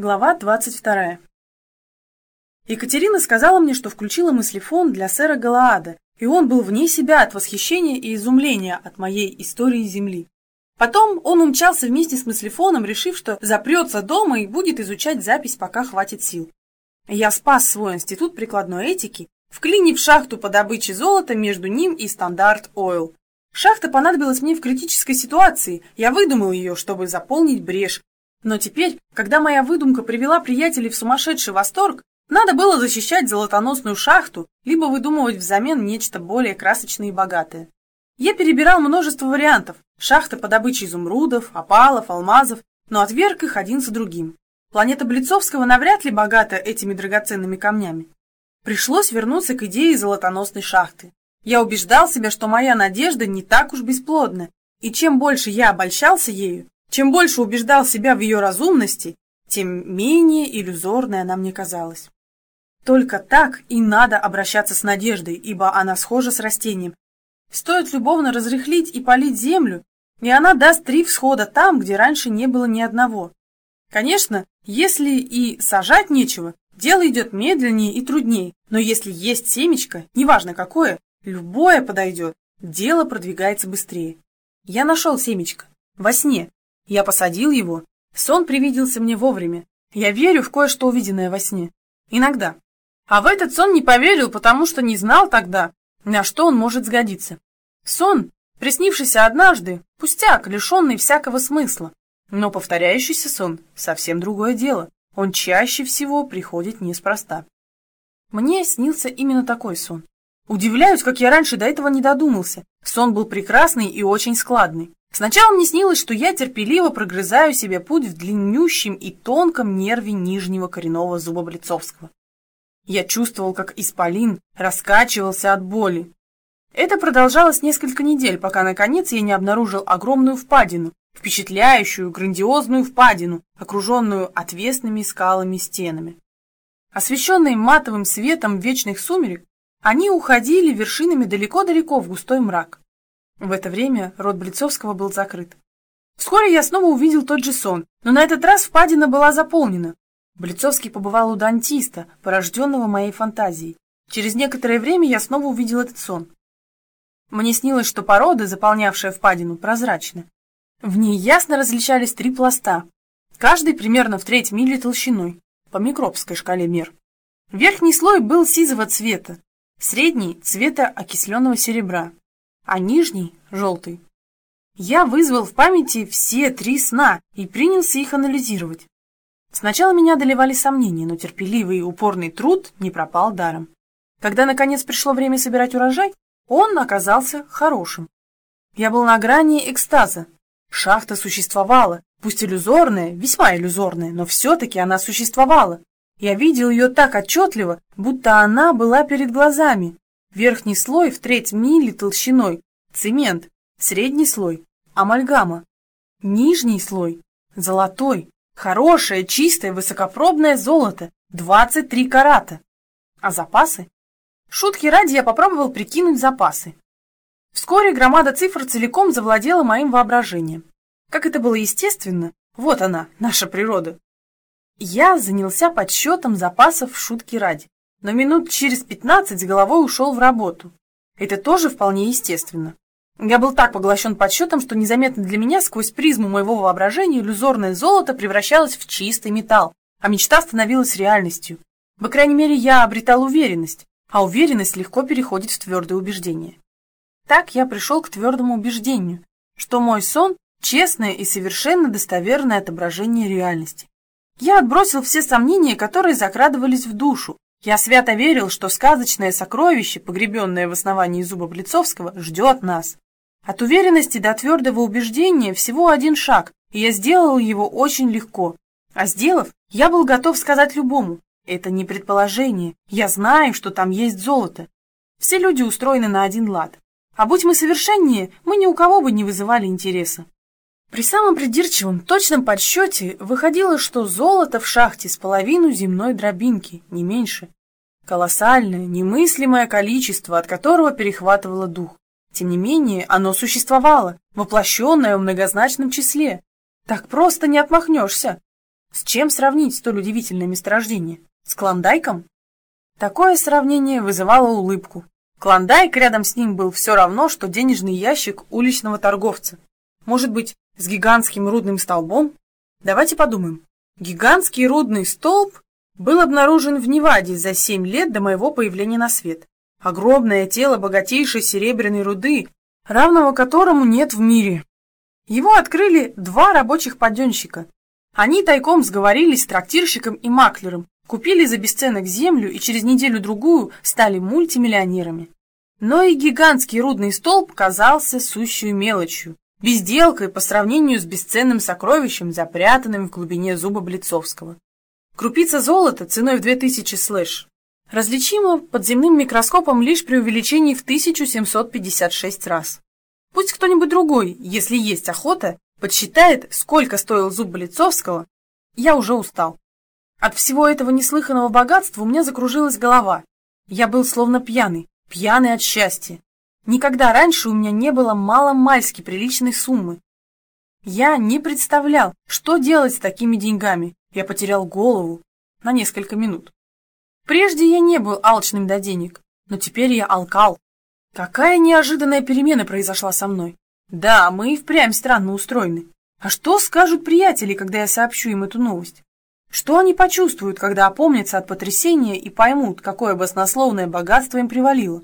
Глава 22. Екатерина сказала мне, что включила мыслефон для сэра Галаада, и он был вне себя от восхищения и изумления от моей истории Земли. Потом он умчался вместе с мыслефоном, решив, что запрется дома и будет изучать запись, пока хватит сил. Я спас свой институт прикладной этики, вклинив шахту по добыче золота между ним и Стандарт Ойл. Шахта понадобилась мне в критической ситуации, я выдумал ее, чтобы заполнить брешь, но теперь, когда моя выдумка привела приятелей в сумасшедший восторг, надо было защищать золотоносную шахту, либо выдумывать взамен нечто более красочное и богатое. Я перебирал множество вариантов. Шахты по добыче изумрудов, опалов, алмазов, но отверг их один за другим. Планета Блицовского навряд ли богата этими драгоценными камнями. Пришлось вернуться к идее золотоносной шахты. Я убеждал себя, что моя надежда не так уж бесплодна, и чем больше я обольщался ею, чем больше убеждал себя в ее разумности, тем менее иллюзорной она мне казалась. Только так и надо обращаться с надеждой, ибо она схожа с растением. Стоит любовно разрыхлить и полить землю, и она даст три всхода там, где раньше не было ни одного. Конечно, если и сажать нечего, дело идет медленнее и труднее, но если есть семечко, неважно какое, любое подойдет, дело продвигается быстрее. Я нашел семечко. Во сне, я посадил его. Сон привиделся мне вовремя. Я верю в кое-что увиденное во сне. Иногда. А в этот сон не поверил, потому что не знал тогда, на что он может сгодиться. Сон, приснившийся однажды, пустяк, лишенный всякого смысла. Но повторяющийся сон — совсем другое дело. Он чаще всего приходит неспроста. Мне снился именно такой сон. Удивляюсь, как я раньше до этого не додумался. Сон был прекрасный и очень складный. Сначала мне снилось, что я терпеливо прогрызаю себе путь в длиннющем и тонком нерве нижнего коренного зуба Блицовского. Я чувствовал, как исполин раскачивался от боли. Это продолжалось несколько недель, пока, наконец, я не обнаружил огромную впадину, впечатляющую, грандиозную впадину, окруженную отвесными скалами стенами. Освещенные матовым светом вечных сумерек, они уходили вершинами далеко-далеко в густой мрак. В это время рот Блицовского был закрыт. Вскоре я снова увидел тот же сон, но на этот раз впадина была заполнена. Блицовский побывал у дантиста, порожденного моей фантазией. Через некоторое время я снова увидел этот сон. Мне снилось, что порода, заполнявшая впадину, прозрачна. В ней ясно различались три пласта, каждый примерно в треть мили толщиной, по микробской шкале мер. Верхний слой был сизого цвета, средний – цвета окисленного серебра, а нижний — желтый. Я вызвал в памяти все три сна и принялся их анализировать. Сначала меня одолевали сомнения, но терпеливый и упорный труд не пропал даром. Когда, наконец, пришло время собирать урожай, он оказался хорошим. Я был на грани экстаза. Шахта существовала, пусть иллюзорная, весьма иллюзорная, но все-таки она существовала. Я видел ее так отчетливо, будто она была перед глазами, Верхний слой в треть мили толщиной – цемент, средний слой – амальгама, нижний слой – золотой, хорошее, чистое, высокопробное золото – 23 карата. А запасы? Шутки ради я попробовал прикинуть запасы. Вскоре громада цифр целиком завладела моим воображением. Как это было естественно, вот она, наша природа. Я занялся подсчетом запасов шутки ради но минут через пятнадцать с головой ушел в работу. Это тоже вполне естественно. Я был так поглощен подсчетом, что незаметно для меня сквозь призму моего воображения иллюзорное золото превращалось в чистый металл, а мечта становилась реальностью. По крайней мере, я обретал уверенность, а уверенность легко переходит в твердое убеждение. Так я пришел к твердому убеждению, что мой сон – честное и совершенно достоверное отображение реальности. Я отбросил все сомнения, которые закрадывались в душу, я свято верил, что сказочное сокровище, погребенное в основании зуба Блицовского, ждет нас. От уверенности до твердого убеждения всего один шаг, и я сделал его очень легко. А сделав, я был готов сказать любому. Это не предположение. Я знаю, что там есть золото. Все люди устроены на один лад. А будь мы совершеннее, мы ни у кого бы не вызывали интереса. При самом придирчивом, точном подсчете выходило, что золото в шахте с половину земной дробинки, не меньше. Колоссальное, немыслимое количество, от которого перехватывало дух. Тем не менее, оно существовало, воплощенное в многозначном числе. Так просто не отмахнешься. С чем сравнить столь удивительное месторождение? С Клондайком? Такое сравнение вызывало улыбку. Клондайк рядом с ним был все равно, что денежный ящик уличного торговца. Может быть, с гигантским рудным столбом? Давайте подумаем. Гигантский рудный столб был обнаружен в Неваде за 7 лет до моего появления на свет. Огромное тело богатейшей серебряной руды, равного которому нет в мире. Его открыли два рабочих подъемщика. Они тайком сговорились с трактирщиком и маклером, купили за бесценок землю и через неделю-другую стали мультимиллионерами. Но и гигантский рудный столб казался сущую мелочью, безделкой по сравнению с бесценным сокровищем, запрятанным в глубине зуба Блицовского. Крупица золота ценой в 2000 слэш различима под земным микроскопом лишь при увеличении в 1756 раз. Пусть кто-нибудь другой, если есть охота, подсчитает, сколько стоил зуб Болицовского, я уже устал. От всего этого неслыханного богатства у меня закружилась голова. Я был словно пьяный, пьяный от счастья. Никогда раньше у меня не было мало-мальски приличной суммы. Я не представлял, что делать с такими деньгами. Я потерял голову на несколько минут. Прежде я не был алчным до денег, но теперь я алкал. Какая неожиданная перемена произошла со мной. Да, мы и впрямь странно устроены. А что скажут приятели, когда я сообщу им эту новость? Что они почувствуют, когда опомнятся от потрясения и поймут, какое баснословное богатство им привалило?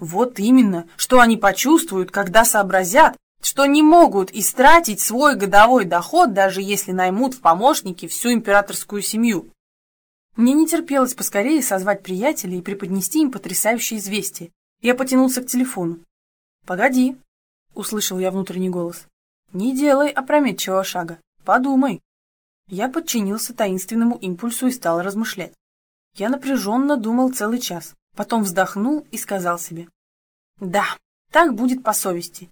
Вот именно, что они почувствуют, когда сообразят, что не могут истратить свой годовой доход, даже если наймут в помощники всю императорскую семью. Мне не терпелось поскорее созвать приятелей и преподнести им потрясающее известие. Я потянулся к телефону. «Погоди», — услышал я внутренний голос. «Не делай опрометчивого шага. Подумай». Я подчинился таинственному импульсу и стал размышлять. Я напряженно думал целый час, потом вздохнул и сказал себе. «Да, так будет по совести.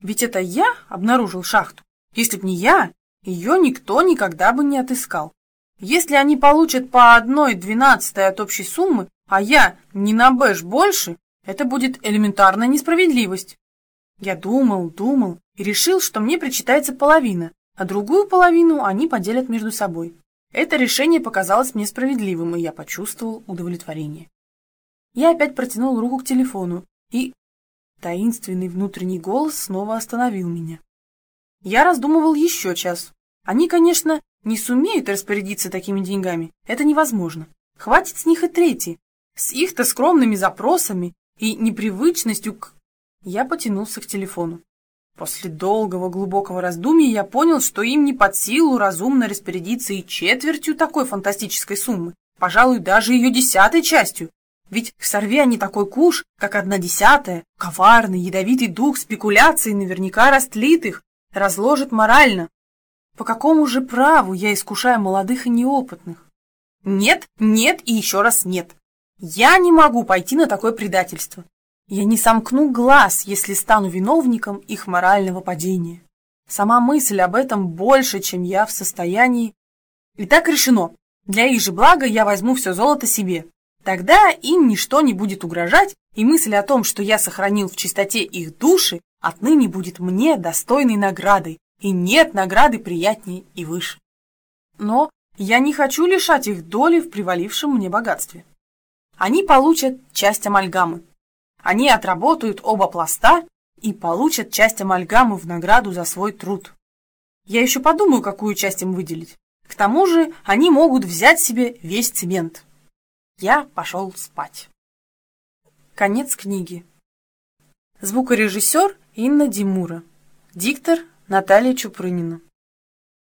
Ведь это я обнаружил шахту. Если б не я, ее никто никогда бы не отыскал. Если они получат по одной двенадцатой от общей суммы, а я не на бэш больше, это будет элементарная несправедливость. Я думал, думал и решил, что мне причитается половина, а другую половину они поделят между собой. Это решение показалось мне справедливым, и я почувствовал удовлетворение. Я опять протянул руку к телефону, и таинственный внутренний голос снова остановил меня. Я раздумывал еще час. Они, конечно, не сумеют распорядиться такими деньгами. Это невозможно. Хватит с них и трети. С их-то скромными запросами и непривычностью к... Я потянулся к телефону. После долгого глубокого раздумья я понял, что им не под силу разумно распорядиться и четвертью такой фантастической суммы, пожалуй, даже ее десятой частью. Ведь сорви они такой куш, как одна десятая, коварный, ядовитый дух спекуляций наверняка растлит их, разложит морально. По какому же праву я искушаю молодых и неопытных? Нет, нет и еще раз нет. Я не могу пойти на такое предательство. Я не сомкну глаз, если стану виновником их морального падения. Сама мысль об этом больше, чем я в состоянии... И так решено. Для их же блага я возьму все золото себе. Тогда им ничто не будет угрожать, и мысль о том, что я сохранил в чистоте их души, отныне будет мне достойной наградой, и нет награды приятнее и выше. Но я не хочу лишать их доли в привалившем мне богатстве. Они получат часть амальгамы, они отработают оба пласта и получат часть амальгамы в награду за свой труд. Я еще подумаю, какую часть им выделить. К тому же они могут взять себе весь цемент. Я пошел спать. Конец книги. Звукорежиссер Инна Димура. Диктор Наталья Чупрынина.